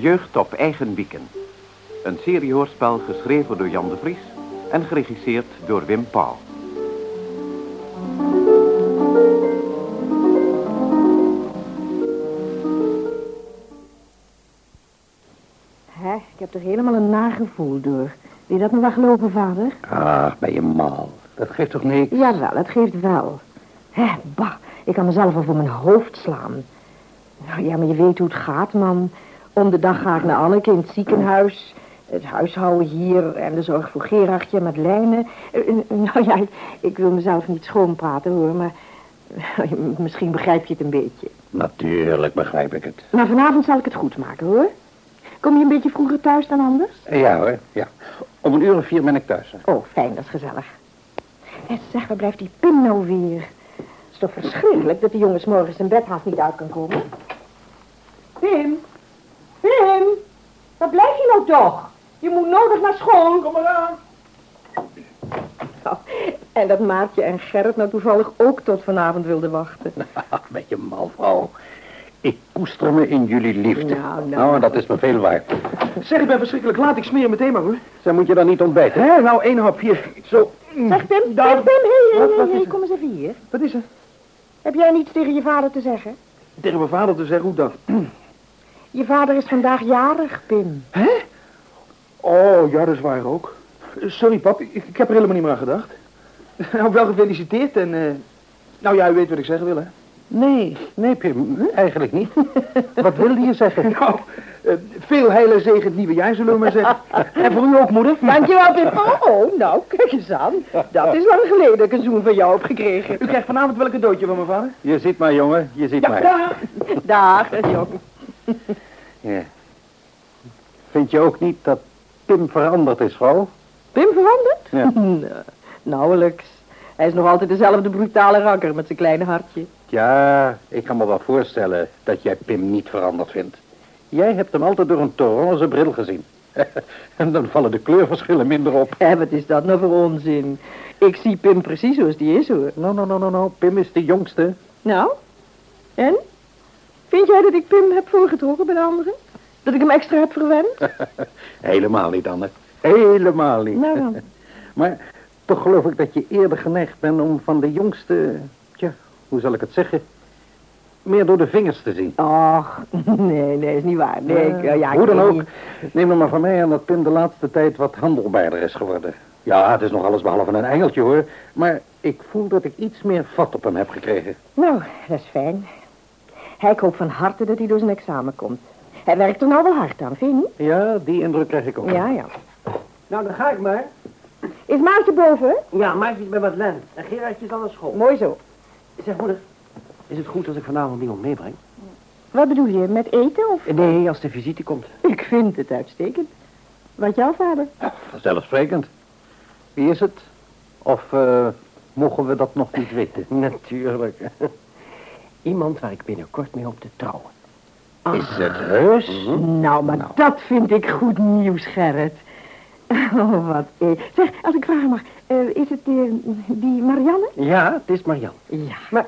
De jeugd op eigen wieken. Een seriehoorspel geschreven door Jan de Vries en geregisseerd door Wim Pauw. Hè, ik heb er helemaal een nagevoel door. Wil je dat nog wel geloven, vader? Ah, ben je mal. Dat geeft toch niks? Jawel, het geeft wel. Hè, bah, ik kan mezelf al voor mijn hoofd slaan. Nou ja, maar je weet hoe het gaat, man. Om de dag ga ik naar Anneke in het ziekenhuis. Het huishouden hier en de zorg voor Gerardje met Lijnen. Eh, eh, Nou ja, ik, wil mezelf niet schoonpraten hoor, maar... Misschien begrijp je het een beetje. Natuurlijk begrijp ik het. Maar vanavond zal ik het goed maken hoor. Kom je een beetje vroeger thuis dan anders? Ja hoor, ja. Om een uur of vier ben ik thuis. Oh, fijn, dat is gezellig. En zeg, waar blijft die Pim nou weer? Het is toch verschrikkelijk dat die jongens morgens zijn bed haast niet uit kan komen? Pim? Pim? Waar blijf je nou toch? Je moet nodig naar school. Kom maar aan. en dat Maartje en Gerrit nou toevallig ook tot vanavond wilden wachten. Ach, ben je mal, vrouw. Ik koester me in jullie liefde. Nou, nou. en dat is me veel waard. Zeg, ik ben verschrikkelijk laat. Ik smeer meteen maar, hoor. Zo moet je dan niet ontbijten. Hé, nou, één hap. Hier. Zo. Zeg, Pim, Pim, Daar. Pim, hé, is hé, er? kom eens even hier. Wat is er? Heb jij niets tegen je vader te zeggen? Tegen mijn vader te zeggen, hoe dan? Je vader is vandaag jarig, Pim. Hè? Oh, ja, dat is waar ook. Eh, Sorry, pap. Ik, ik heb er helemaal niet meer aan gedacht. Nou, wel gefeliciteerd en... eh, nou ja, u weet wat ik zeggen wil, hè? Nee, nee, Pim, eigenlijk niet. Wat wilde je zeggen? Nou, eh, veel heil en zegen het nieuwe jaar, zullen we maar zeggen. en voor u ook, moeder. Dankjewel, Pim. Oh, nou, kijk eens aan. Dat is lang geleden dat ik een zoen van jou heb gekregen. U krijgt vanavond wel een cadeautje van mijn vader. Je ziet maar, jongen, je ziet Ja, maar. daar. Dag, jong. Ja. Vind je ook niet dat Pim veranderd is, vrouw? Pim veranderd? Ja. Nou, nauwelijks. Hij is nog altijd dezelfde brutale rakker met zijn kleine hartje. Ja, ik kan me wel voorstellen dat jij Pim niet veranderd vindt. Jij hebt hem altijd door een torense bril gezien. en dan vallen de kleurverschillen minder op. Hé, wat is dat nou voor onzin? Ik zie Pim precies zoals die is, hoor. Nou, nou, nou, nou, nou, Pim is de jongste. Nou, en? Vind jij dat ik Pim heb voorgetrokken bij de anderen? Dat ik hem extra heb verwend? Helemaal niet, Anne. Helemaal niet. Nou dan. Maar toch geloof ik dat je eerder geneigd bent om van de jongste... Tja, hoe zal ik het zeggen? Meer door de vingers te zien. Och, nee, nee, is niet waar. Nee, ik, Eh, ja, ik hoe dan ook, neem er maar van mij aan dat Pim de laatste tijd wat handelbaarder is geworden. Ja, het is nog alles behalve een engeltje hoor. Maar ik voel dat ik iets meer vat op hem heb gekregen. Nou, dat is fijn. Hij, ik hoop van harte dat hij door zijn examen komt. Hij werkt er nou wel hard aan, vind je niet? Ja, die indruk krijg ik ook. Ja, ja. Nou, dan ga ik maar. Is Maartje boven? Ja, Maartje is bij Madeleine. En Gerardje is al naar school. Mooi zo. Zeg, moeder, is het goed als ik vanavond iemand meebreng? Wat bedoel je, met eten of? Nee, als de visite komt. Ik vind het uitstekend. Wat jouw vader? Vanzelfsprekend. Wie is het? Of eh, mogen we dat nog niet weten? Natuurlijk. Iemand waar ik binnenkort mee op te trouwen. Is het heus? Nou, maar dat vind ik goed nieuws, Gerrit. Oh, wat e- Zeg, als ik vragen mag, eh, is het eh, die Marianne? Ja, het is Marian. Ja. Maar,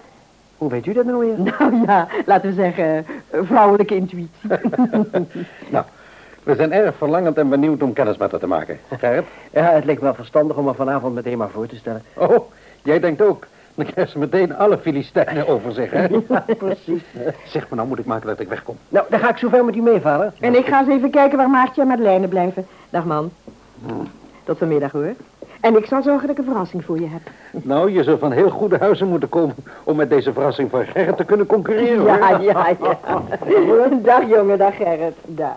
hoe weet u dat nou weer? Nou ja, laten we zeggen, eh, vrouwelijke intuïtie. Nou, we zijn erg verlangend en benieuwd om kennis met haar te maken. Gerrit? Ja, het leek wel verstandig om haar vanavond meteen maar voor te stellen. Oh, jij denkt ook. Dan krijg ze meteen alle Filistijnen over zich, hè? Ja, precies. Zeg me nou, moet ik maken dat ik wegkom? Nou, dan ga ik zover met u mee, vader. en ik ga eens even kijken waar Maartje en Madeleine blijven. Dag, man. Tot vanmiddag, hoor. En ik zal zorgen dat ik een verrassing voor je heb. Nou, je zou van heel goede huizen moeten komen om met deze verrassing van Gerrit te kunnen concurreren, Ja, ja, ja. dag, jongen. Dag, Gerrit. Dag.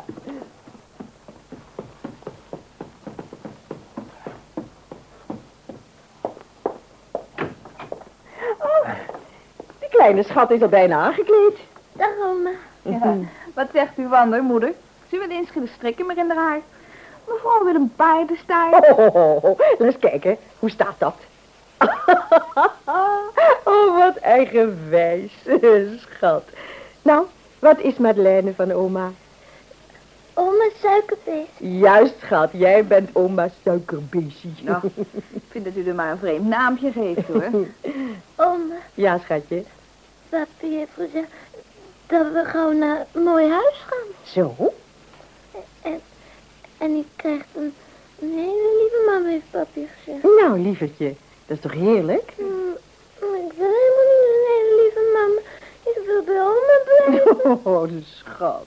Oh, die kleine schat is al bijna aangekleed. Dag, oma. Ja. Wat zegt uw wandermoeder? Ze wil eens de strikken meer in haar haar. Mevrouw wil een paardenstaart. Oh, oh, oh, oh. Laat eens kijken. Hoe staat dat? oh, wat eigenwijs, schat. Nou, wat is Madeleine van oma? Oma suikerbeest. Juist, schat. Jij bent oma suikerbeestje. Nou, ik vind dat u er maar een vreemd naampje geeft, hoor. Oma, Ja, schatje. papi heeft gezegd dat we gewoon naar een mooi huis gaan. Zo? En ik krijg een, een hele lieve mama, heeft papi gezegd. Nou, lievertje, dat is toch heerlijk? Mm, ik wil helemaal niet een hele lieve mama. Ik wil bij oma blijven. Oh, de schat.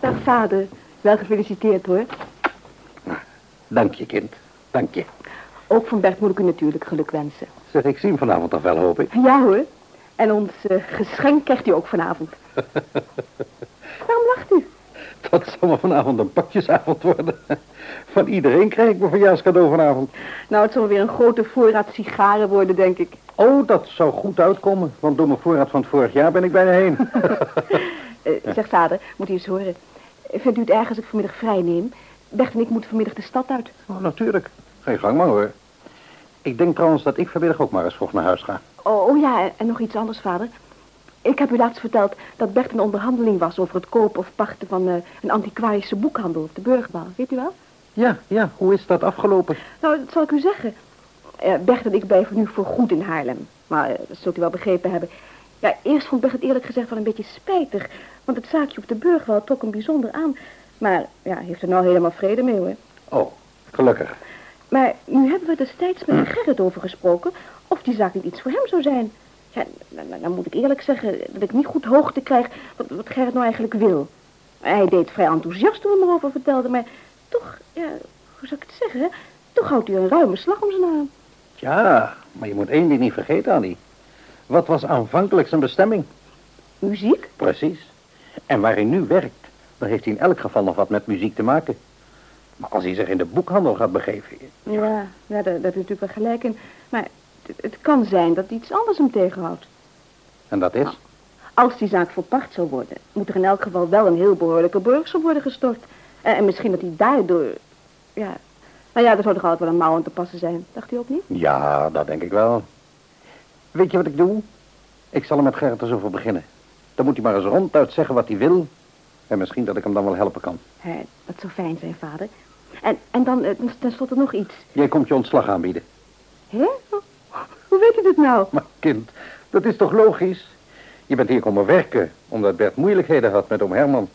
Dag vader. Wel gefeliciteerd hoor. Dank je, kind. Dank je. Ook van Bert moet ik u natuurlijk geluk wensen. Zeg, ik zie hem vanavond toch wel, hoop ik. Ja hoor. En ons eh, geschenk krijgt u ook vanavond. Dat zal vanavond een pakjesavond worden. Van iedereen krijg ik mijn verjaarscadeau vanavond. Nou, het zal weer een grote voorraad sigaren worden, denk ik. Oh, dat zou goed uitkomen. Want door mijn voorraad van het vorig jaar ben ik bijna heen. Eh, zeg vader, moet u eens horen. Vindt u het erg als ik vanmiddag vrij neem? Bert en ik moeten vanmiddag de stad uit. oh, natuurlijk. Geen gang maar hoor. Ik denk trouwens dat ik vanmiddag ook maar eens vroeg naar huis ga. Oh, oh ja, en nog iets anders, vader. Ik heb u laatst verteld dat Bert een onderhandeling was over het kopen of pachten van eh, een antiquarische boekhandel op de Burgbal. Weet u wel? Ja, ja, hoe is dat afgelopen? Nou, dat zal ik u zeggen. Eh, Bert en ik blijven nu voor goed in Haarlem. Maar eh, dat zult u wel begrepen hebben. Ja, eerst vond Bert het eerlijk gezegd wel een beetje spijtig. Want het zaakje op de Burgwal trok hem bijzonder aan. Maar ja, heeft er nou helemaal vrede mee hoor. Oh, gelukkig. Maar nu hebben we destijds met Gerrit over gesproken of die zaak niet iets voor hem zou zijn. Ja, dan, moet ik eerlijk zeggen dat ik niet goed hoogte krijg wat, wat Gerrit nou eigenlijk wil. Hij deed vrij enthousiast toen we me erover vertelde, maar toch, ja, hoe zou ik het zeggen, hè? Toch houdt hij een ruime slag om zijn arm. Ja, maar je moet één ding niet vergeten, Annie. Wat was aanvankelijk zijn bestemming? Muziek? Precies. En waar hij nu werkt, dan heeft hij in elk geval nog wat met muziek te maken. Maar als hij zich in de boekhandel gaat begeven... Ja, ja daar, daar heb je natuurlijk wel gelijk in. Maar het, kan zijn dat iets anders hem tegenhoudt. En dat is? Als die zaak verpacht zou worden, moet er in elk geval wel een heel behoorlijke burgsel worden gestort. En, en misschien dat hij daardoor, ja... Nou ja, er zou toch altijd wel een mouw aan te passen zijn. Dacht u ook niet? Ja, dat denk ik wel. Weet je wat ik doe? Ik zal er met Gerrit eens over beginnen. Dan moet hij maar eens ronduit zeggen wat hij wil. En misschien dat ik hem dan wel helpen kan. Dat zou fijn zijn, vader. En, en dan eh, ten- tenslotte nog iets. Jij komt je ontslag aanbieden. Hè? Hoe weet u dit nou? Maar kind, dat is toch logisch? Je bent hier komen werken, omdat Bert moeilijkheden had met oom Herman.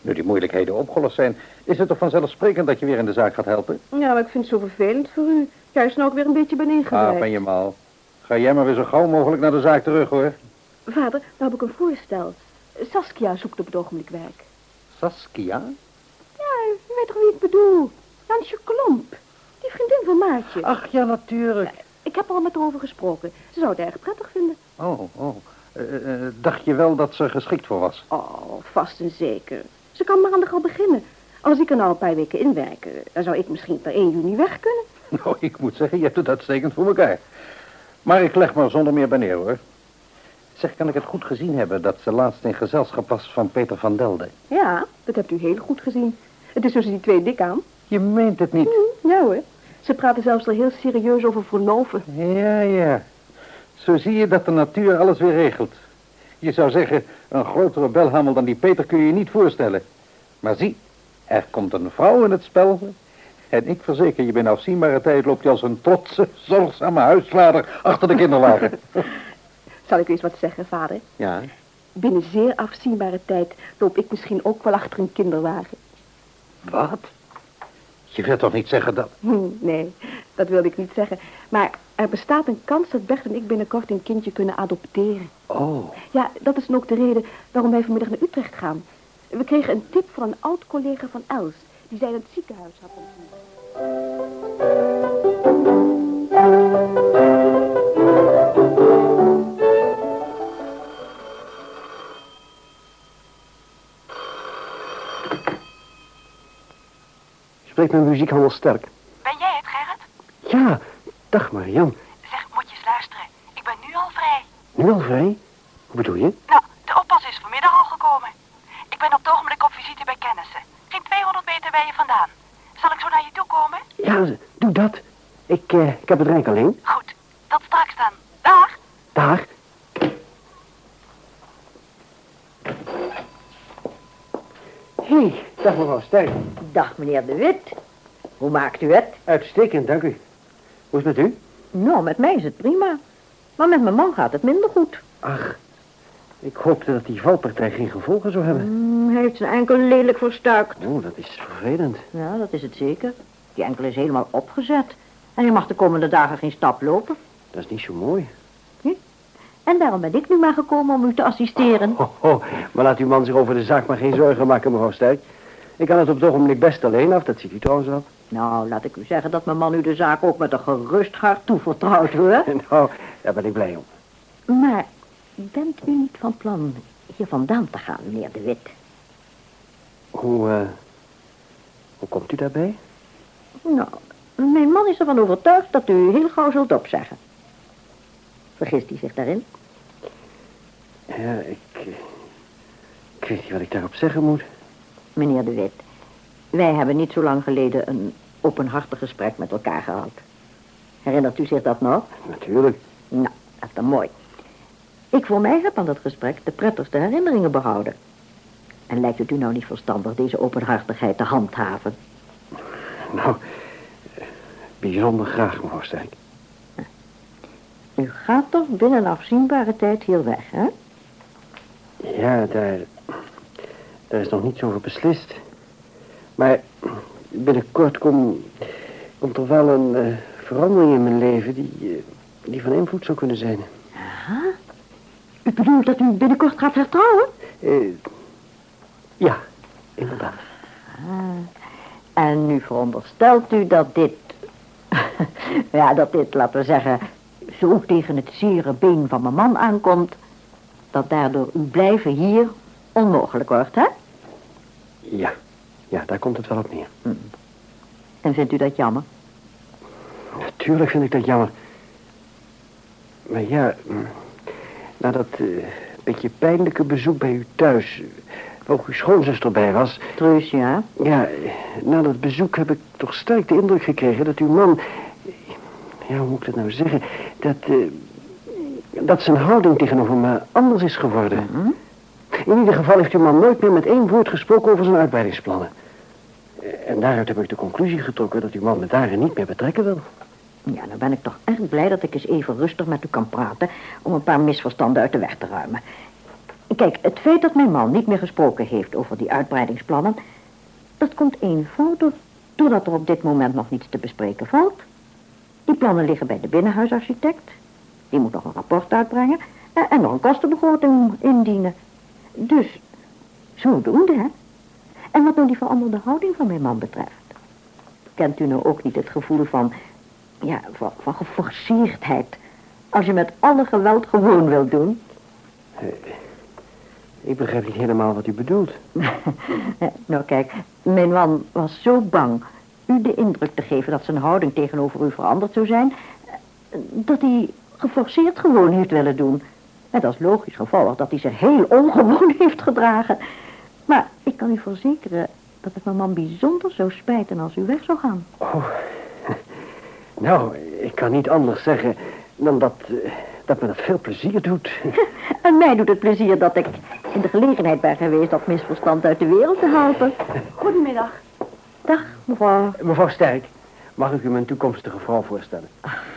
Nu die moeilijkheden opgelost zijn, is het toch vanzelfsprekend dat je weer in de zaak gaat helpen? Ja, maar ik vind het zo vervelend voor u. Juist nou ook weer een beetje ben Ah, ben je mal. Ga jij maar weer zo gauw mogelijk naar de zaak terug, hoor. Vader, nou heb ik een voorstel. Saskia zoekt op het ogenblik werk. Saskia? Ja, u weet toch wie ik bedoel? Jansje Klomp. Die vriendin van Maartje. Ach, ja, natuurlijk. Ik heb er al met haar over gesproken. Ze zou het erg prettig vinden. Oh, oh. Eh, eh, dacht je wel dat ze geschikt voor was? Oh, vast en zeker. Ze kan maandag al beginnen. Als ik er nou een paar weken inwerken, dan zou ik misschien per 1 juni weg kunnen. Nou, ik moet zeggen, je hebt het uitstekend voor elkaar. Maar ik leg me zonder meer bij neer, hoor. Zeg, kan ik het goed gezien hebben dat ze laatst in gezelschap was van Peter van Delden? Ja, dat hebt u heel goed gezien. Het is tussen die twee dik aan. Je meent het niet. Hm, ja hoor. Ze praten zelfs al heel serieus over verloven. Ja, ja. Zo zie je dat de natuur alles weer regelt. Je zou zeggen, een grotere belhamel dan die Peter kun je je niet voorstellen. Maar zie, er komt een vrouw in het spel. En ik verzeker je, binnen afzienbare tijd loopt je als een trotse, zorgzame huisvader achter de kinderwagen. Zal ik u eens wat zeggen, vader? Ja, Binnen zeer afzienbare tijd loop ik misschien ook wel achter een kinderwagen. wat? Je wilt toch niet zeggen dat... Hm, nee, dat wilde ik niet zeggen. Maar er bestaat een kans dat Bert en ik binnenkort een kindje kunnen adopteren. Oh, Ja, dat is dan ook de reden waarom wij vanmiddag naar Utrecht gaan. We kregen een tip van een oud collega van Els. Die zei dat het ziekenhuis had ontmoet. Mijn muziekhandel sterk. Ben jij het, Gerrit? Ja, dag Marian. Zeg, moet je eens luisteren. Ik ben nu al vrij. Nu al vrij? Hoe bedoel je? Nou, de oppas is vanmiddag al gekomen. Ik ben op het ogenblik op visite bij kennissen. Geen 200 meter bij je vandaan. Zal ik zo naar je toe komen? Ja, doe dat. Ik, eh, ik heb het rijk alleen. Goed, tot straks dan. Dag. Dag. Hey, dag mevrouw Sterk. Dag, meneer De Wit. Hoe maakt u het? Uitstekend, dank u. Hoe is het met u? Nou, met mij is het prima. Maar met mijn man gaat het minder goed. Ach, ik hoopte dat die valpartij geen gevolgen zou hebben. Mm, hij heeft zijn enkel lelijk verstuikt. Oh, dat is vervelend. Ja, dat is het zeker. Die enkel is helemaal opgezet. En hij mag de komende dagen geen stap lopen. Dat is niet zo mooi. En daarom ben ik nu maar gekomen om u te assisteren. Oh, oh, maar laat uw man zich over de zaak maar geen zorgen maken, mevrouw Sterk. Ik kan het op het ogenblik best alleen af, dat ziet u trouwens wel. Nou, laat ik u zeggen dat mijn man u de zaak ook met een gerust hart toevertrouwt, hoor. Nou, daar ben ik blij om. Maar bent u niet van plan hier vandaan te gaan, meneer De Wit? Hoe, eh, hoe komt u daarbij? Nou, mijn man is ervan overtuigd dat u heel gauw zult opzeggen. Vergist hij zich daarin? Ja, ik, ik weet niet wat ik daarop zeggen moet. Meneer De Wit, wij hebben niet zo lang geleden een openhartig gesprek met elkaar gehad. Herinnert u zich dat nog? Natuurlijk. Nou, dat is dan mooi. Ik voor mij heb aan dat gesprek de prettigste herinneringen behouden. En lijkt het u nou niet verstandig deze openhartigheid te handhaven? Nou, bijzonder graag, mevrouw Sterk. U gaat toch binnen afzienbare tijd hier weg, hè? Ja, daar, daar is nog niets over beslist. Maar binnenkort kom, komt er wel een eh, verandering in mijn leven die, eh, die van invloed zou kunnen zijn. Aha. U bedoelt dat u binnenkort gaat hertrouwen? Eh, ja, inderdaad. Ah. En nu veronderstelt u dat dit... ja, dat dit, laten we zeggen... zo tegen het zere been van mijn man aankomt... dat daardoor uw blijven hier onmogelijk wordt, hè? Ja, ja, daar komt het wel op neer. En vindt u dat jammer? Natuurlijk vind ik dat jammer. Maar ja, mm, na dat eh, beetje pijnlijke bezoek bij u thuis... eh, waar ook uw schoonzuster bij was... Truus, ja? Ja, eh, na dat bezoek heb ik toch sterk de indruk gekregen dat uw man... Ja, hoe moet ik dat nou zeggen? Dat, eh, dat zijn houding tegenover me anders is geworden. In ieder geval heeft uw man nooit meer met één woord gesproken over zijn uitbreidingsplannen. Eh, En daaruit heb ik de conclusie getrokken dat uw man me daarin niet meer betrekken wil. Ja, dan ben ik toch erg blij dat ik eens even rustig met u kan praten... om een paar misverstanden uit de weg te ruimen. Kijk, het feit dat mijn man niet meer gesproken heeft over die uitbreidingsplannen... dat komt eenvoudig doordat er op dit moment nog niets te bespreken valt. Die plannen liggen bij de binnenhuisarchitect. Die moet nog een rapport uitbrengen... en, en nog een kostenbegroting indienen. Dus, zodoende, hè. En wat nou die veranderde houding van mijn man betreft... kent u nou ook niet het gevoel van ja, van, van geforceerdheid. Als je met alle geweld gewoon wilt doen. Ik begrijp niet helemaal wat u bedoelt. nou kijk, mijn man was zo bang u de indruk te geven dat zijn houding tegenover u veranderd zou zijn... eh, dat hij geforceerd gewoon heeft willen doen. En dat is logisch gevolg dat hij zich heel ongewoon heeft gedragen. Maar ik kan u verzekeren dat het mijn man bijzonder zou spijten als u weg zou gaan. Oh, nou, ik kan niet anders zeggen dan dat, eh, dat me dat veel plezier doet. En mij doet het plezier dat ik in de gelegenheid ben geweest dat misverstand uit de wereld te helpen. Goedemiddag. Dag, mevrouw. Mevrouw Sterk, mag ik u mijn toekomstige vrouw voorstellen?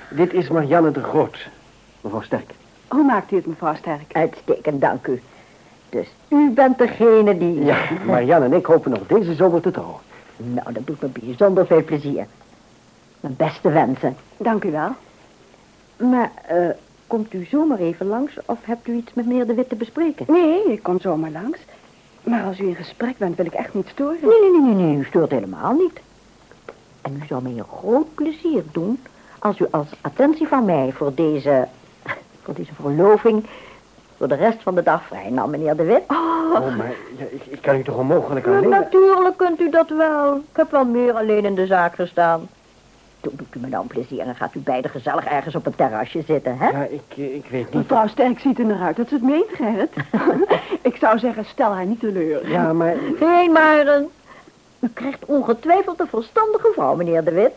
Dit is Marianne de Groot. Mevrouw Sterk. Hoe maakt u het, mevrouw Sterk? Uitstekend, dank u. Dus u bent degene die... Ja, Marianne en ik hopen nog deze zomer te trouwen. Nou, dat doet me bijzonder veel plezier. Mijn beste wensen. Dank u wel. Maar, eh, komt u zomaar even langs of hebt u iets met meneer De Wit te bespreken? Nee, ik kom zomaar langs. Maar als u in gesprek bent, wil ik echt niet storen. Nee, nee, nee, nee, nee, u stoort helemaal niet. En u zou mij een groot plezier doen als u als attentie van mij voor deze, voor deze verloving voor de rest van de dag vrij nam, meneer De Wit. Oh, maar ja, ik, ik kan u toch onmogelijk Ja, alleen... natuurlijk kunt u dat wel. Ik heb wel meer alleen in de zaak gestaan. Toen doet u me nou een plezier en gaat u beiden gezellig ergens op een terrasje zitten, hè? Ja, ik, eh, ik weet niet... Mevrouw Sterk ziet er naar uit dat ze het meent, Gerrit. ik zou zeggen, stel haar niet teleur. Ja, maar... Nee, maar eh, u krijgt ongetwijfeld een verstandige vrouw, meneer De Wit.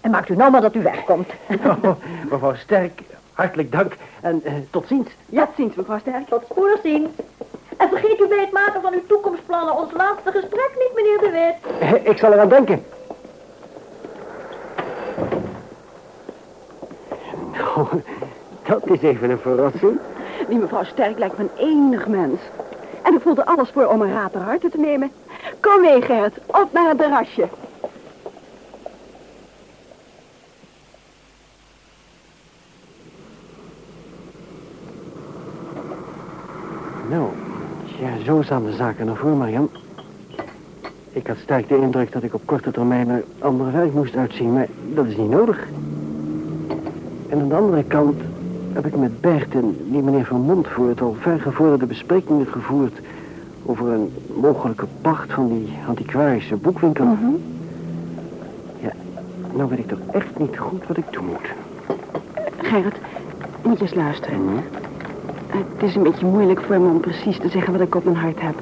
En maakt u nou maar dat u wegkomt. Oh, mevrouw Sterk, hartelijk dank en eh, tot ziens. Ja, tot ziens, mevrouw Sterk. Tot spoedig zien. En vergeet u bij het maken van uw toekomstplannen ons laatste gesprek niet, meneer De Wit. Ik zal eraan denken. Nou, dat is even een verrassing. Die mevrouw Sterk lijkt me een enig mens. En ik voelde alles voor om een raad ter harte te nemen. Kom mee, Gerrit. Op naar het terrasje. Nou, ja, zo staan de zaken ervoor, Marian. Ik had sterk de indruk dat ik op korte termijn er andere werk moest uitzien, maar dat is niet nodig. En aan de andere kant heb ik met Bert en die meneer Van Montvoort al vergevorderde besprekingen gevoerd over een mogelijke pacht van die antiquarische boekwinkel. Ja, nou weet ik toch echt niet goed wat ik doen moet. Gerrit, moet je eens luisteren. Het is een beetje moeilijk voor me om precies te zeggen wat ik op mijn hart heb.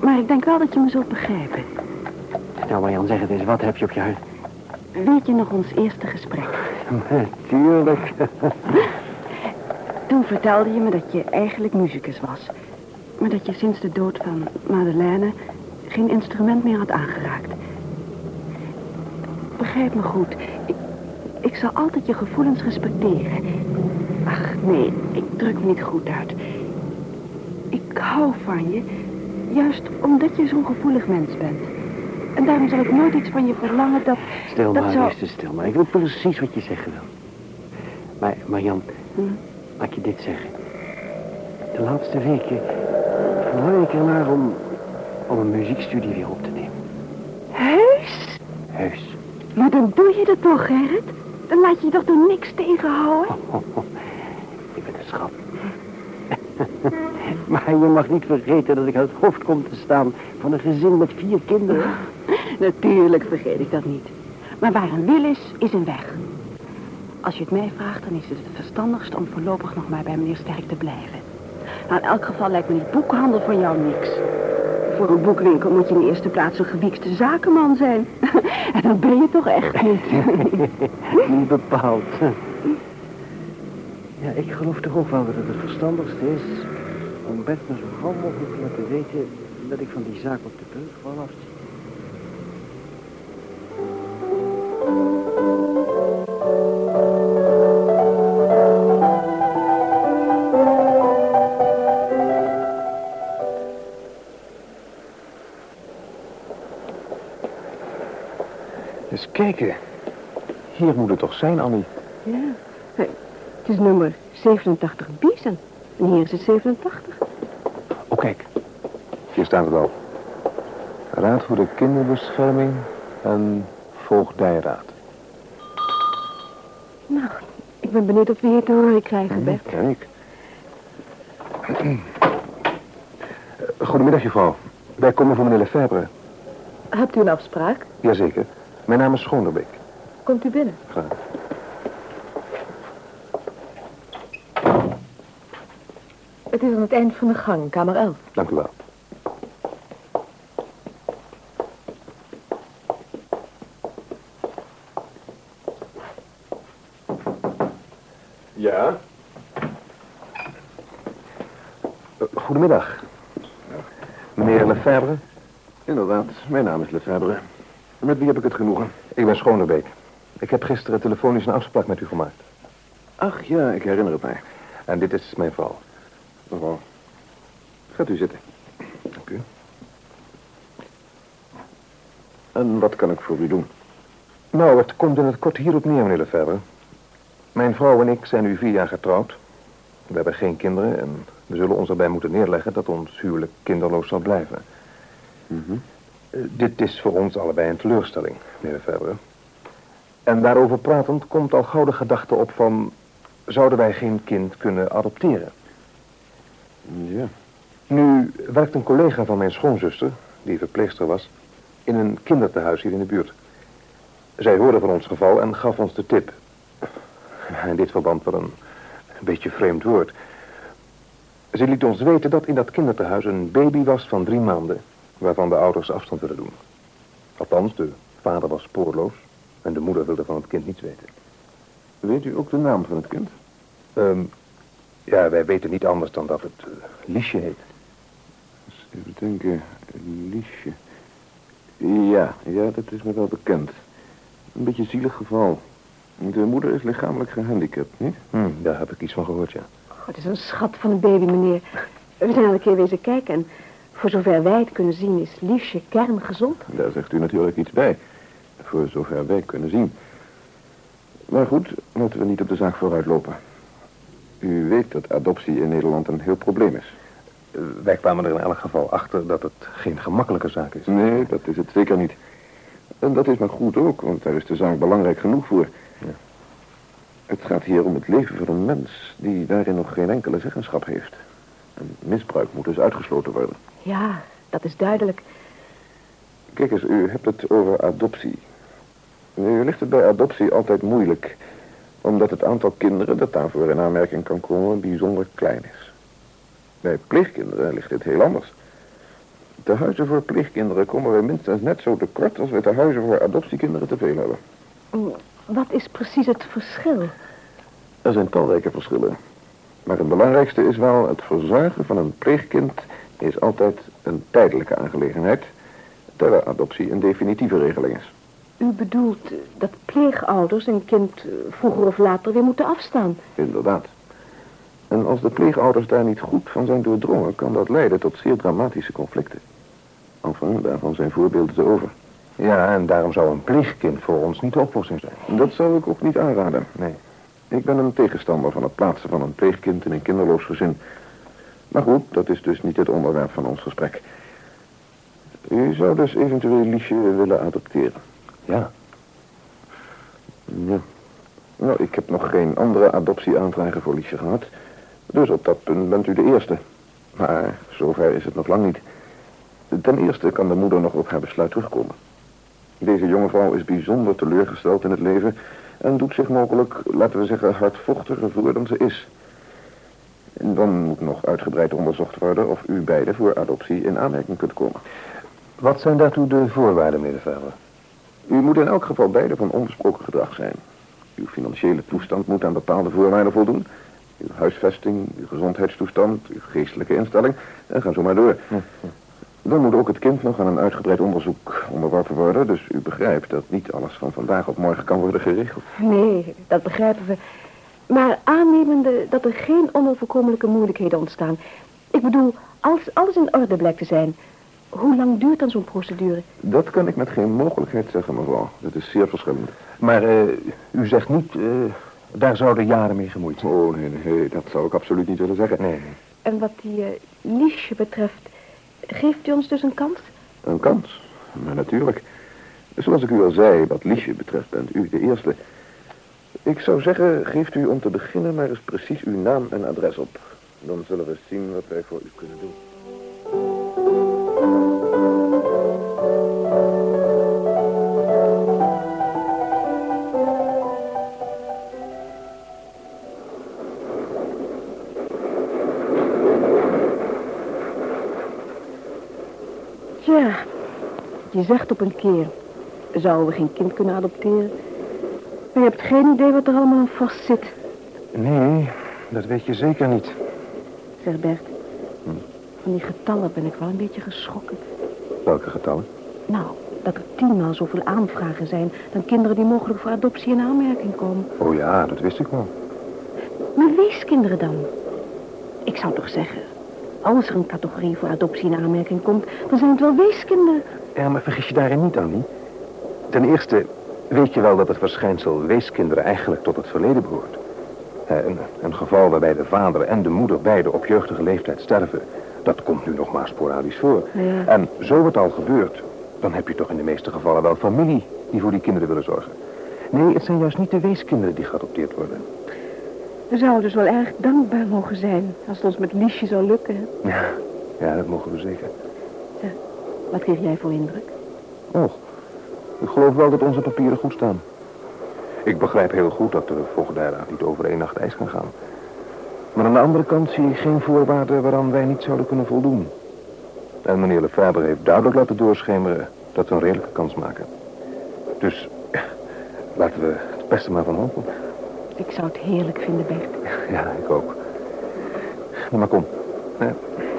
Maar ik denk wel dat je me zult begrijpen. Nou, Marian, zeg het eens, wat heb je op je hart? Weet je nog ons eerste gesprek? Tuurlijk. Toen vertelde je me dat je eigenlijk muzikus was. Maar dat je sinds de dood van Madeleine geen instrument meer had aangeraakt. Begrijp me goed. Ik, ik zal altijd je gevoelens respecteren. Nee, ik druk me niet goed uit. Ik hou van je, juist omdat je zo'n gevoelig mens bent. En daarom zal ik nooit iets van je verlangen dat... Stil dat maar, zou... stil maar. Ik weet precies wat je zeggen wil. Maar, Marian, Hm? laat ik je dit zeggen. De laatste weken verlang ik ernaar om, om een muziekstudie weer op te nemen. Heus? Heus. Maar dan doe je dat toch, Gerrit? Dan laat je je toch door niks tegenhouden? Ik ben een schat. maar je mag niet vergeten dat ik uit het hoofd kom te staan van een gezin met vier kinderen. Natuurlijk vergeet ik dat niet. Maar waar een wil is, is een weg. Als je het mij vraagt, dan is het het verstandigst om voorlopig nog maar bij meneer Sterk te blijven. Nou, in elk geval lijkt me die boekhandel voor jou niks. Voor een boekwinkel moet je in de eerste plaats een gewiekste zakenman zijn. en dat ben je toch echt niet. niet bepaald. Ja, ik geloof toch ook wel dat het het verstandigste is om Bert me zo gauw mogelijk te laten weten dat ik van die zaak op de brug wil afzien. Eens kijken. Hier moet het toch zijn, Annie? Het is nummer 87 Biesen. En hier is het 87. Oh, kijk. Hier staat het al. Raad voor de kinderbescherming en voogdijraad. Nou, ik ben benieuwd of we hier te horen krijgen, Bert. Ja, ik. Goedemiddag, juffrouw. Wij komen voor meneer Lefebvre. Hebt u een afspraak? Jazeker. Mijn naam is Schoonderbeek. Komt u binnen. Graag. Het is aan het eind van de gang, kamer 11. Dank u wel. Ja? Eh, Goedemiddag. Meneer Lefebvre? Inderdaad, mijn naam is Lefebvre. Met wie heb ik het genoegen? Ik ben Schonebeek. Ik heb gisteren telefonisch een afspraak met u gemaakt. Ach ja, ik herinner het mij. En dit is mijn vrouw. Mevrouw, gaat u zitten. Dank u. En wat kan ik voor u doen? Nou, het komt in het kort hierop neer, meneer Lefebvre. Mijn vrouw en ik zijn nu vier jaar getrouwd. We hebben geen kinderen en we zullen ons erbij moeten neerleggen dat ons huwelijk kinderloos zal blijven. Eh, Dit is voor ons allebei een teleurstelling, meneer Lefebvre. En daarover pratend komt al gauw de gedachte op van... zouden wij geen kind kunnen adopteren? Ja. Nu werkt een collega van mijn schoonzuster, die verpleegster was... in een kindertehuis hier in de buurt. Zij hoorde van ons geval en gaf ons de tip. In dit verband wel een, een beetje vreemd woord. Ze liet ons weten dat in dat kindertehuis een baby was van drie maanden... waarvan de ouders afstand willen doen. Althans, de vader was spoorloos en de moeder wilde van het kind niets weten. Weet u ook de naam van het kind? Ehm, ja, wij weten niet anders dan dat het eh, Liesje heet. Even denken, Liesje. Ja, ja, dat is me wel bekend. Een beetje zielig geval. De moeder is lichamelijk gehandicapt, niet? Hm, daar heb ik iets van gehoord, ja. Oh, het is een schat van een baby, meneer. We zijn al een keer wezen kijken en voor zover wij het kunnen zien is Liesje kerngezond. Daar zegt u natuurlijk iets bij. Voor zover wij kunnen zien. Maar goed, laten we niet op de zaak vooruit lopen. U weet dat adoptie in Nederland een heel probleem is. Wij kwamen er in elk geval achter dat het geen gemakkelijke zaak is. Nee, dat is het zeker niet. En dat is maar goed ook, want daar is de zaak belangrijk genoeg voor. Ja. Het gaat hier om het leven van een mens die daarin nog geen enkele zeggenschap heeft. En misbruik moet dus uitgesloten worden. Ja, dat is duidelijk. Kijk eens, u hebt het over adoptie. Nu ligt het bij adoptie altijd moeilijk, omdat het aantal kinderen dat daarvoor in aanmerking kan komen bijzonder klein is. Bij pleegkinderen ligt dit heel anders. De huizen voor pleegkinderen komen wij minstens net zo tekort als we de huizen voor adoptiekinderen te veel hebben. Mm, Wat is precies het verschil? Er zijn talrijke verschillen. Maar het belangrijkste is wel, het verzorgen van een pleegkind is altijd een tijdelijke aangelegenheid, terwijl adoptie een definitieve regeling is. U bedoelt dat pleegouders een kind eh, vroeger of later weer moeten afstaan. Inderdaad. En als de pleegouders daar niet goed van zijn doordrongen, kan dat leiden tot zeer dramatische conflicten. Enfin, daarvan zijn voorbeelden te over. Ja, en daarom zou een pleegkind voor ons niet de oplossing zijn. Dat zou ik ook niet aanraden. Nee. Ik ben een tegenstander van het plaatsen van een pleegkind in een kinderloos gezin. Maar goed, dat is dus niet het onderwerp van ons gesprek. U zou dus eventueel Liesje willen adopteren. Ja. Ja. Nou, ik heb nog geen andere adoptieaanvragen voor Liesje gehad. Dus op dat punt bent u de eerste. Maar zover is het nog lang niet. Ten eerste kan de moeder nog op haar besluit terugkomen. Deze jonge vrouw is bijzonder teleurgesteld in het leven... en doet zich mogelijk, laten we zeggen, hardvochtiger voor dan ze is. En dan moet nog uitgebreid onderzocht worden of u beiden voor adoptie in aanmerking kunt komen. Wat zijn daartoe de voorwaarden, meneer de? U moet in elk geval beide van onbesproken gedrag zijn. Uw financiële toestand moet aan bepaalde voorwaarden voldoen. Uw huisvesting, uw gezondheidstoestand, uw geestelijke instelling en ga zo maar door. Dan moet ook het kind nog aan een uitgebreid onderzoek onderworpen worden. Dus u begrijpt dat niet alles van vandaag op morgen kan worden geregeld. Nee, dat begrijpen we. Maar aannemende dat er geen onoverkomelijke moeilijkheden ontstaan. Ik bedoel, als alles in orde blijkt te zijn... hoe lang duurt dan zo'n procedure? Dat kan ik met geen mogelijkheid zeggen, mevrouw. Dat is zeer verschillend. Maar eh, u zegt niet, eh, daar zouden jaren mee gemoeid zijn. Oh, nee, nee, dat zou ik absoluut niet willen zeggen. Nee, nee. En wat die eh, Liesje betreft... geeft u ons dus een kans? Een kans? Maar natuurlijk. Zoals ik u al zei, wat Liesje betreft, bent u de eerste. Ik zou zeggen, geeft u om te beginnen maar eens precies uw naam en adres op. Dan zullen we zien wat wij voor u kunnen doen. Ja, je zegt op een keer... zouden we geen kind kunnen adopteren? Maar je hebt geen idee wat er allemaal aan vast zit. Nee, dat weet je zeker niet. Zeg Bert, van die getallen ben ik wel een beetje geschrokken. Welke getallen? Nou, dat er tienmaal zoveel aanvragen zijn... dan kinderen die mogelijk voor adoptie in aanmerking komen. Oh ja, dat wist ik wel. Maar weeskinderen dan? Ik zou toch zeggen... als er een categorie voor adoptie in aanmerking komt... dan zijn het wel weeskinderen. Ja, maar vergis je daarin niet, Annie. Ten eerste weet je wel dat het verschijnsel weeskinderen eigenlijk tot het verleden behoort. Hè, Een, een geval waarbij de vader en de moeder beide op jeugdige leeftijd sterven... dat komt nu nog maar sporadisch voor. Ja. En zo het al gebeurt, dan heb je toch in de meeste gevallen wel familie... die voor die kinderen willen zorgen. Nee, het zijn juist niet de weeskinderen die geadopteerd worden. We zouden dus wel erg dankbaar mogen zijn... als het ons met Liesje zou lukken. Ja, ja dat mogen we zeker. Wat geef jij voor indruk? Och, ik geloof wel dat onze papieren goed staan. Ik begrijp heel goed dat de voogdijraad niet over één nacht ijs kan gaan. Maar aan de andere kant zie ik geen voorwaarden waaraan wij niet zouden kunnen voldoen. En meneer Lefebvre heeft duidelijk laten doorschemeren dat we een redelijke kans maken. Dus ja, laten we het beste maar van hopen. Ik zou het heerlijk vinden, Bert. Ja, ik ook. Nou, maar kom.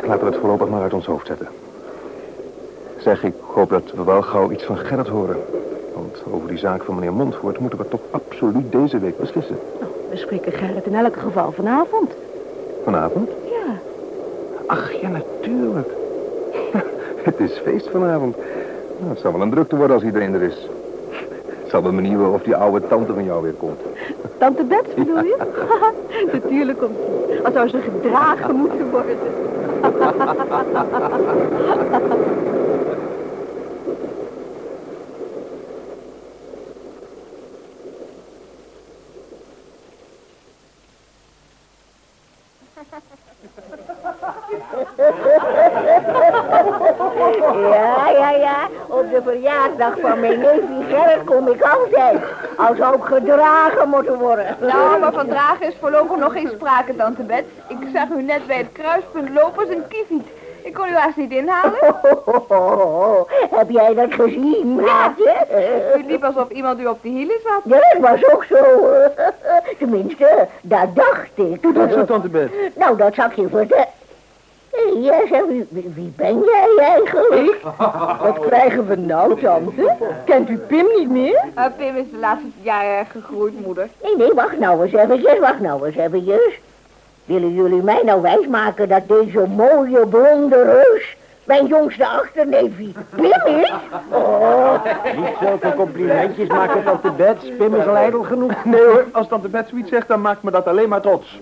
Laten we het voorlopig maar uit ons hoofd zetten. Zeg, ik hoop dat we wel gauw iets van Gerrit horen. Want over die zaak van meneer Montvoort moeten we toch absoluut deze week beslissen. We spreken Gerrit in elk geval vanavond. Vanavond? Ja. Ach, ja, natuurlijk. Het is feest vanavond. Nou, het zal wel een drukte worden als iedereen er is. Het zal wel benieuwen of die oude tante van jou weer komt. Tante Bets bedoel je? Natuurlijk komt ze. Als zou ze gedragen moeten worden. Ja, ja, ja. Op de van mijn neefje Gerrit kom ik altijd. Als ook gedragen moeten worden. Nou, maar van dragen is voorlopig nog geen sprake, tante Bets. Ik zag u net bij het kruispunt lopen als een kieviet. Ik kon u haast niet inhalen. Heb jij dat gezien, maatje? U liep alsof iemand u op de hielen zat. Ja, dat was ook zo. Tenminste, dat dacht ik. Doe dat zo, tante Bet. Nou, dat zal ik je vertellen. Hé, ja, zeg, wie, ben jij eigenlijk? Wat krijgen we nou, tante? Kent u Pim niet meer? Uh, Pim is de laatste jaren gegroeid, moeder. Nee, nee, wacht nou eens eventjes, wacht nou eens eventjes. Willen jullie mij nou wijsmaken dat deze mooie blonde reus mijn jongste achterneefje Pim is? Oh, Niet zulke complimentjes maken, tante Bets. Pim is al ijdel genoeg. Nee hoor, als tante Bet zoiets zegt, dan maakt me dat alleen maar trots.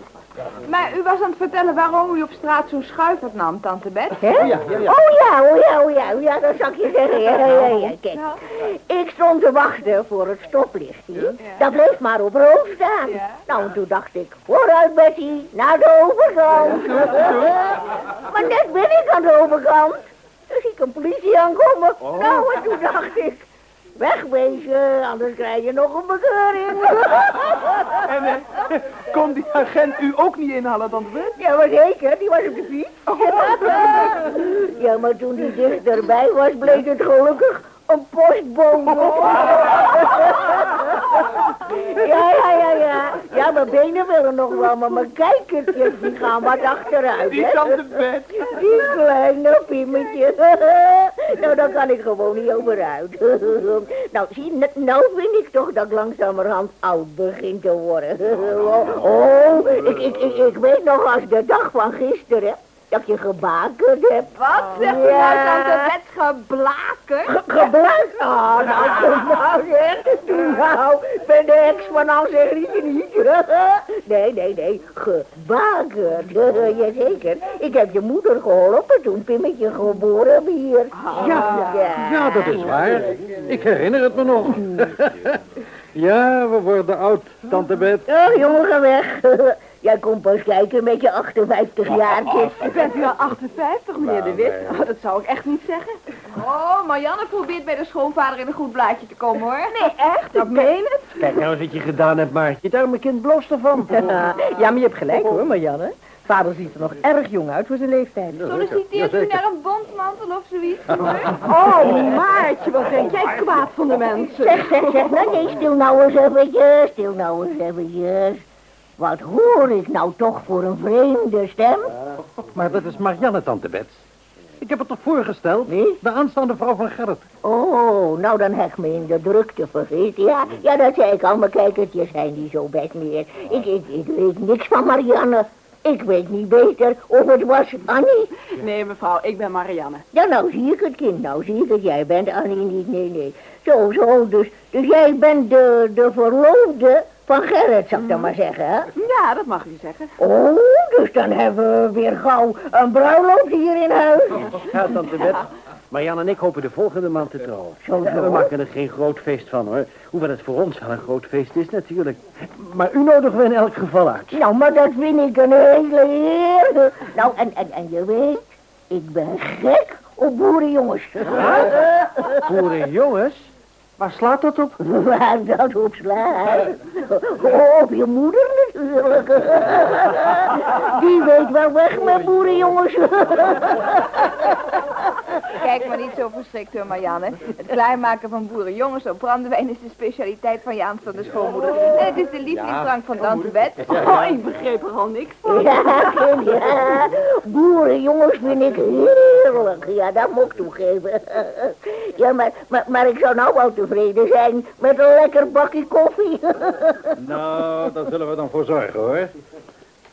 Maar u was aan het vertellen waarom u op straat zo'n schuifert nam, tante Bets. Hè? Oh ja, oh ja, oh ja, oh ja, dat zal ik je zeggen. Ja, ja, ja, kijk. Ik stond te wachten voor het stoplichtje. Dat bleef maar op rood staan. Ja. Nou, en toen dacht ik, vooruit Betty, naar de overkant. maar net ben ik aan de overkant. Dus ik een politie aankomen. Nou, en toen dacht ik, wegwezen, anders krijg je nog een bekeuring. En eh, kon die agent u ook niet inhalen, tante Bet? Ja, maar zeker, die was op de fiets. Ja, maar toen die dichterbij was, bleek het gelukkig een postbode. Ja, ja, ja, ja. Ja, mijn benen willen nog wel, maar mijn kijkertjes die gaan wat achteruit, Die hè. tante Bet. Die kleine piemetje. Nou, daar kan ik gewoon niet over uit. Nou, zie, nou vind ik toch dat ik langzamerhand oud begin te worden. Oh, ik, ik, ik, ik weet nog als de dag van gisteren dat je gebakerd hebt. Wat zegt u Ja. nou, tante Bets, geblaken? Ge- Gebruik? Ah, nou, kom nou zeg. Doe nou. Ik ben de ex van Hans en Grietje niet. Nee, nee, nee. Gebakerd. Jazeker. Ik heb je moeder geholpen toen Pimmetje geboren werd hier. Ja, ja, dat is waar. Ik herinner het me nog. Ja, we worden oud, tante Bet. Oh, jongen, ga weg. Jij komt pas kijken met je 58 jaartjes. Bent u al 58, meneer De Wit? Oh, dat zou ik echt niet zeggen. Oh, Marianne probeert bij de schoonvader in een goed blaadje te komen, hoor. Nee, echt? Ik meen het. Kijk nou eens wat je gedaan hebt, Maartje. Het arme kind bloost ervan. Ja, maar je hebt gelijk hoor, Marianne. Vader ziet er nog erg jong uit voor zijn leeftijd. Solliciteert u naar een bondmantel of zoiets? Oh, Maartje, wat denk jij kwaad van de mensen? Zeg, zeg, zeg. Nou, nee, stil nou eens eventjes. Stil nou eens eventjes. Wat hoor ik nou toch voor een vreemde stem? Maar dat is Marianne, tante Bets. Ik heb het toch voorgesteld? Wie? De aanstaande vrouw van Gerrit. Oh, nou dan heb ik me in de drukte vergeten. Ja, ja, dat zei ik al, maar kijkertjes zijn die zo best meer. Ik, ik, ik weet niks van Marianne. Ik weet niet beter of het was Annie. Nee, mevrouw, ik ben Marianne. Ja, nou zie ik het kind, nou zie ik het. Jij bent Annie niet, nee, nee. Zo, zo, dus, dus jij bent de, de verloofde van Gerrit, zou ik dan maar zeggen, hè? Ja, dat mag u zeggen. Oh, dus dan hebben we weer gauw een bruiloft hier in huis. Ja, tante Bet. Marianne en ik hopen de volgende maand te trouwen. Zo, zo. We maken er geen groot feest van, hoor. Hoewel het voor ons wel een groot feest is, natuurlijk. Maar u nodigen we in elk geval uit. Nou, maar dat vind ik een hele eer. Nou, en, en, en je weet, ik ben gek op boerenjongens. Boerenjongens? Waar slaat dat op? Waar dat op slaat? Op je moeder natuurlijk. Die weet wel weg met boerenjongens. Kijk maar niet zo verschrikt hoor, Marianne. Het klaarmaken van boerenjongens op brandewijn is de specialiteit van je aanstaande schoonmoeder. En het is de lievelingsdrank van tante Bet. Oh, ik begreep er al niks van. Ja, kind, ja. Boerenjongens vind ik heel heerlijk. Ja, dat moet ik toegeven. Ja, maar, maar, maar ik zou nou wel tevreden zijn met een lekker bakje koffie. Nou, daar zullen we dan voor zorgen, hoor.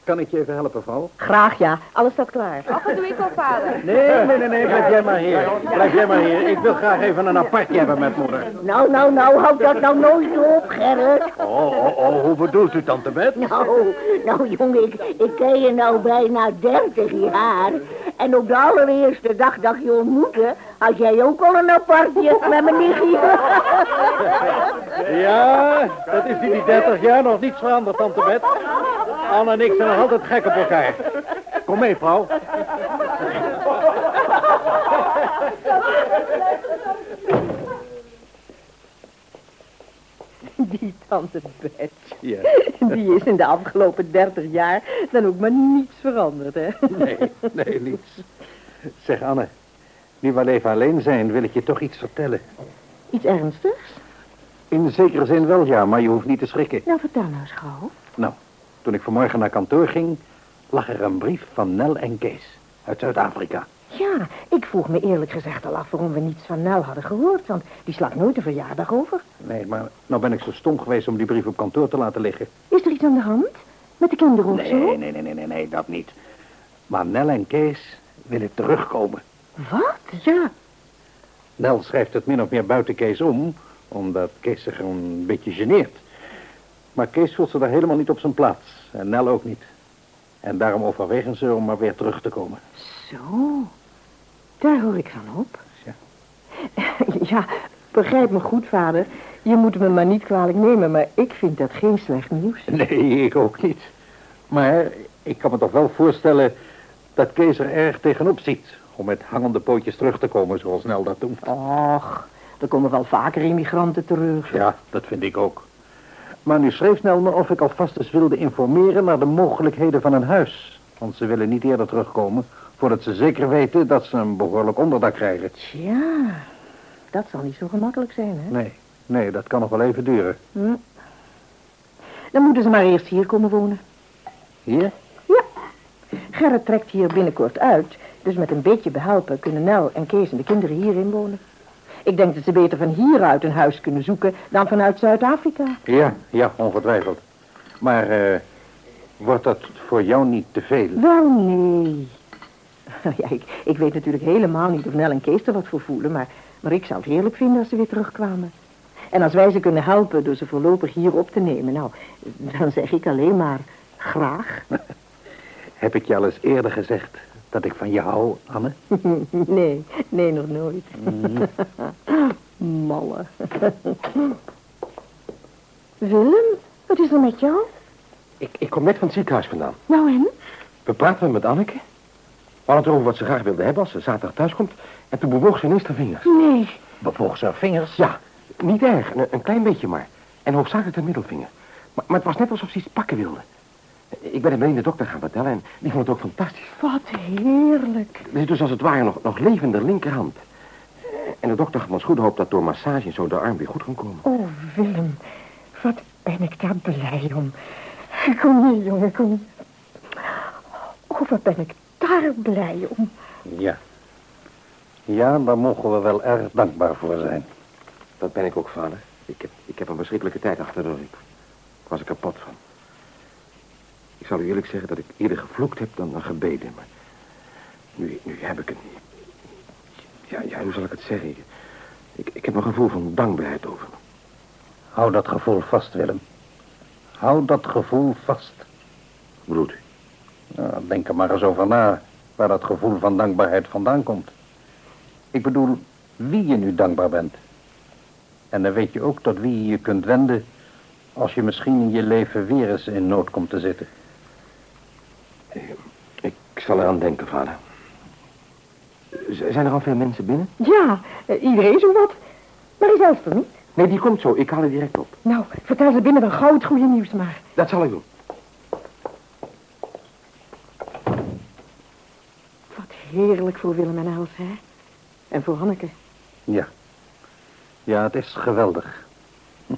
Kan ik je even helpen, vrouw? Graag ja, alles staat klaar. Ach, dat doe ik al, vader. Nee, nee, nee, nee, blijf jij maar hier. Blijf jij maar hier. Ik wil graag even een apartje hebben met moeder. Nou, nou, nou, houd dat nou nooit op, Gerrit. Oh, oh, oh, hoe bedoelt u, tante Bet? Nou, nou jongen, ik, ik ken je nou bijna 30 jaar. En op de allereerste dag dat ik je ontmoette, had jij ook al een apartje met mijn nichtje. Ja, dat is in die 30 jaar nog niets veranderd, tante Bet. Anne en ik zijn nog altijd gek op elkaar. Kom mee, vrouw. Die tante Bet. Ja. Die is in de afgelopen dertig jaar dan ook maar niets veranderd, hè? Nee, nee, niets. Zeg, Anne, nu we even alleen zijn, wil ik je toch iets vertellen. Iets ernstigs? In zekere zin wel, ja, maar je hoeft niet te schrikken. Nou, vertel nou eens gauw. Nou, toen ik vanmorgen naar kantoor ging, lag er een brief van Nel en Kees uit Zuid-Afrika. Ja, ik vroeg me eerlijk gezegd al af waarom we niets van Nel hadden gehoord, want die slaat nooit een verjaardag over. Nee, maar nou ben ik zo stom geweest om die brief op kantoor te laten liggen. Is er iets aan de hand? Met de kinderen of zo? Nee, nee, nee, nee, nee, nee, dat niet. Maar Nel en Kees willen terugkomen. Wat? Ja. Nel schrijft het min of meer buiten Kees om, omdat Kees zich een beetje geneert. Maar Kees voelt zich daar helemaal niet op zijn plaats. En Nel ook niet. En daarom overwegen ze om maar weer terug te komen. Zo, daar hoor ik van op. Ja. Ja, begrijp me goed, vader. Je moet me maar niet kwalijk nemen, maar ik vind dat geen slecht nieuws. Nee, ik ook niet. Maar ik kan me toch wel voorstellen dat Kees er erg tegenop ziet... om met hangende pootjes terug te komen, zoals Nel dat doet. Och, er komen wel vaker immigranten terug. Ja, dat vind ik ook. Maar nu schreef Nel me of ik alvast eens wilde informeren naar de mogelijkheden van een huis. Want ze willen niet eerder terugkomen voordat ze zeker weten dat ze een behoorlijk onderdak krijgen. Tja, dat zal niet zo gemakkelijk zijn, hè? Nee, nee, dat kan nog wel even duren. Hm. Dan moeten ze maar eerst hier komen wonen. Hier? Ja. Gerrit trekt hier binnenkort uit, dus met een beetje behelpen kunnen Nel en Kees en de kinderen hierin wonen. Ik denk dat ze beter van hieruit een huis kunnen zoeken dan vanuit Zuid-Afrika. Ja, ja, ongetwijfeld. Maar eh, wordt dat voor jou niet te veel? Wel, nee. Ja, ik, ik weet natuurlijk helemaal niet of Nel en Kees er wat voor voelen, maar, maar ik zou het heerlijk vinden als ze weer terugkwamen. En als wij ze kunnen helpen door ze voorlopig hier op te nemen, nou, dan zeg ik alleen maar graag. Heb ik je al eens eerder gezegd dat ik van je hou, Anne? Nee, nee, nog nooit. Malle. Willem, wat is er met jou? Ik, ik kom net van het ziekenhuis vandaan. Nou en? We praten met Anneke. We hadden het over wat ze graag wilde hebben als ze zaterdag thuis komt. En toen bewoog ze ineens haar vingers. Nee. Bewoog zijn vingers? Ja, niet erg. Een, een klein beetje maar. En hoofdzakelijk de middelvinger. Maar, maar het was net alsof ze iets pakken wilde. Ik ben hem meteen de dokter gaan vertellen en die vond het ook fantastisch. Wat heerlijk. Er zit dus als het ware nog, nog levende linkerhand. En de dokter had ons goede hoop dat door massage en zo de arm weer goed kan komen. Oh, Willem, wat ben ik daar blij om. Kom hier, jongen, kom hier. Oh, wat ben ik daar blij om. Ja. Ja, daar mogen we wel erg dankbaar voor zijn. Dat ben ik ook, vader. Ik heb, ik heb een verschrikkelijke tijd achter de rug. Ik was er kapot van. Ik zal u eerlijk zeggen dat ik eerder gevloekt heb dan, dan gebeden. Maar nu, nu heb ik het niet. Ja, ja, hoe zal ik het zeggen? Ik, ik, heb een gevoel van dankbaarheid over me. Hou dat gevoel vast, Willem. Hou dat gevoel vast. Bedoelt u? Nou, denk er maar eens over na waar dat gevoel van dankbaarheid vandaan komt. Ik bedoel, wie je nu dankbaar bent. En dan weet je ook tot wie je je kunt wenden als je misschien in je leven weer eens in nood komt te zitten. Ik zal eraan denken, vader. Zijn er al veel mensen binnen? Ja, eh, iedereen zo wat. Maar is Elster niet? Nee, die komt zo. Ik haal er direct op. Nou, vertel ze binnen dan gauw het goede nieuws maar. Dat zal ik doen. Wat heerlijk voor Willem en Els, hè? En voor Hanneke. Ja. Ja, het is geweldig.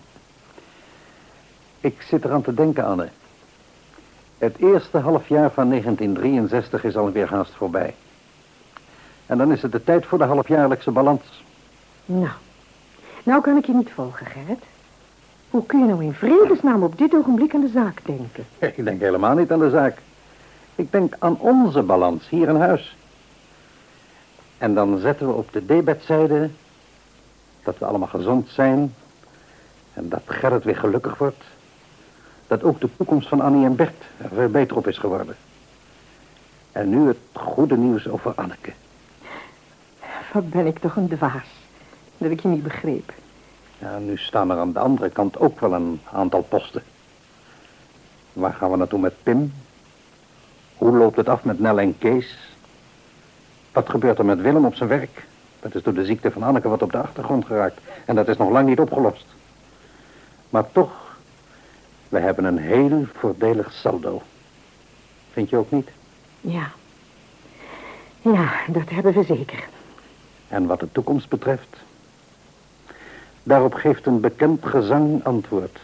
Ik zit eraan te denken, Anne. Het eerste halfjaar van 1963 is alweer haast voorbij. En dan is het de tijd voor de halfjaarlijkse balans. Nou, nou kan ik je niet volgen, Gerrit. Hoe kun je nou in vredesnaam op dit ogenblik aan de zaak denken? Ik denk helemaal niet aan de zaak. Ik denk aan onze balans hier in huis. En dan zetten we op de debetzijde dat we allemaal gezond zijn en dat Gerrit weer gelukkig wordt. Dat ook de toekomst van Annie en Bert er veel beter op is geworden. En nu het goede nieuws over Anneke. Wat ben ik toch een dwaas. Dat ik je niet begreep. Ja, nu staan er aan de andere kant ook wel een aantal posten. Waar gaan we naartoe met Pim? Hoe loopt het af met Nel en Kees? Wat gebeurt er met Willem op zijn werk? Dat is door de ziekte van Anneke wat op de achtergrond geraakt. En dat is nog lang niet opgelost. Maar toch, we hebben een heel voordelig saldo. Vind je ook niet? Ja. Ja, dat hebben we zeker. En wat de toekomst betreft? Daarop geeft een bekend gezang antwoord.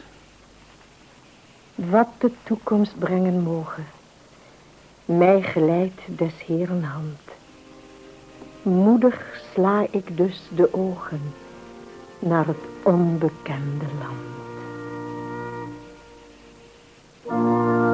Wat de toekomst brengen mogen. Mij geleidt des Heren hand. Moedig sla ik dus de ogen naar het onbekende land. U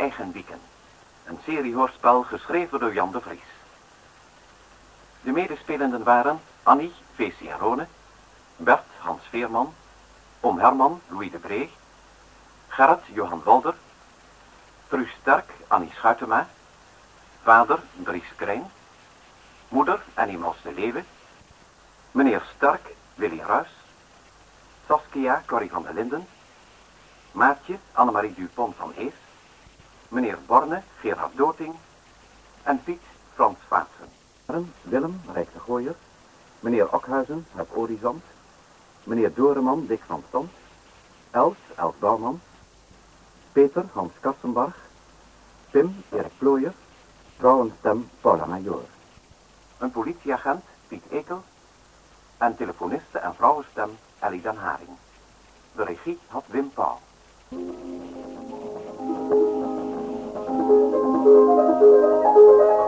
Jeugd op Eigen Wieken. Een seriehoorspel geschreven door Jan de Vries. De medespelenden waren Annie V. Ciarone, Bert Hans Veerman, Oom Herman Louis de Bree, Gerrit Johan Walder, Truus Sterk Annie Schuitema, vader Dries Krijn, moeder Annie Mos de Leeuwen, meneer Sterk Willy Ruis, Saskia Corrie van der Linden, Maatje Annemarie Dupont van Ees, meneer Borne Gerard Doting en Piet Frans Vaatsen. Willem Rijk de Gooier, meneer Okhuizen het Orizant, meneer Doreman Dick van Stant, Els Els Bouwman, Peter Hans Kassenbarg, Pim Erik Plooier, vrouwenstem Paula Major. Een politieagent Piet Ekel en telefoniste en vrouwenstem Ellie den Haring. De regie had Wim Pauw. Thank you.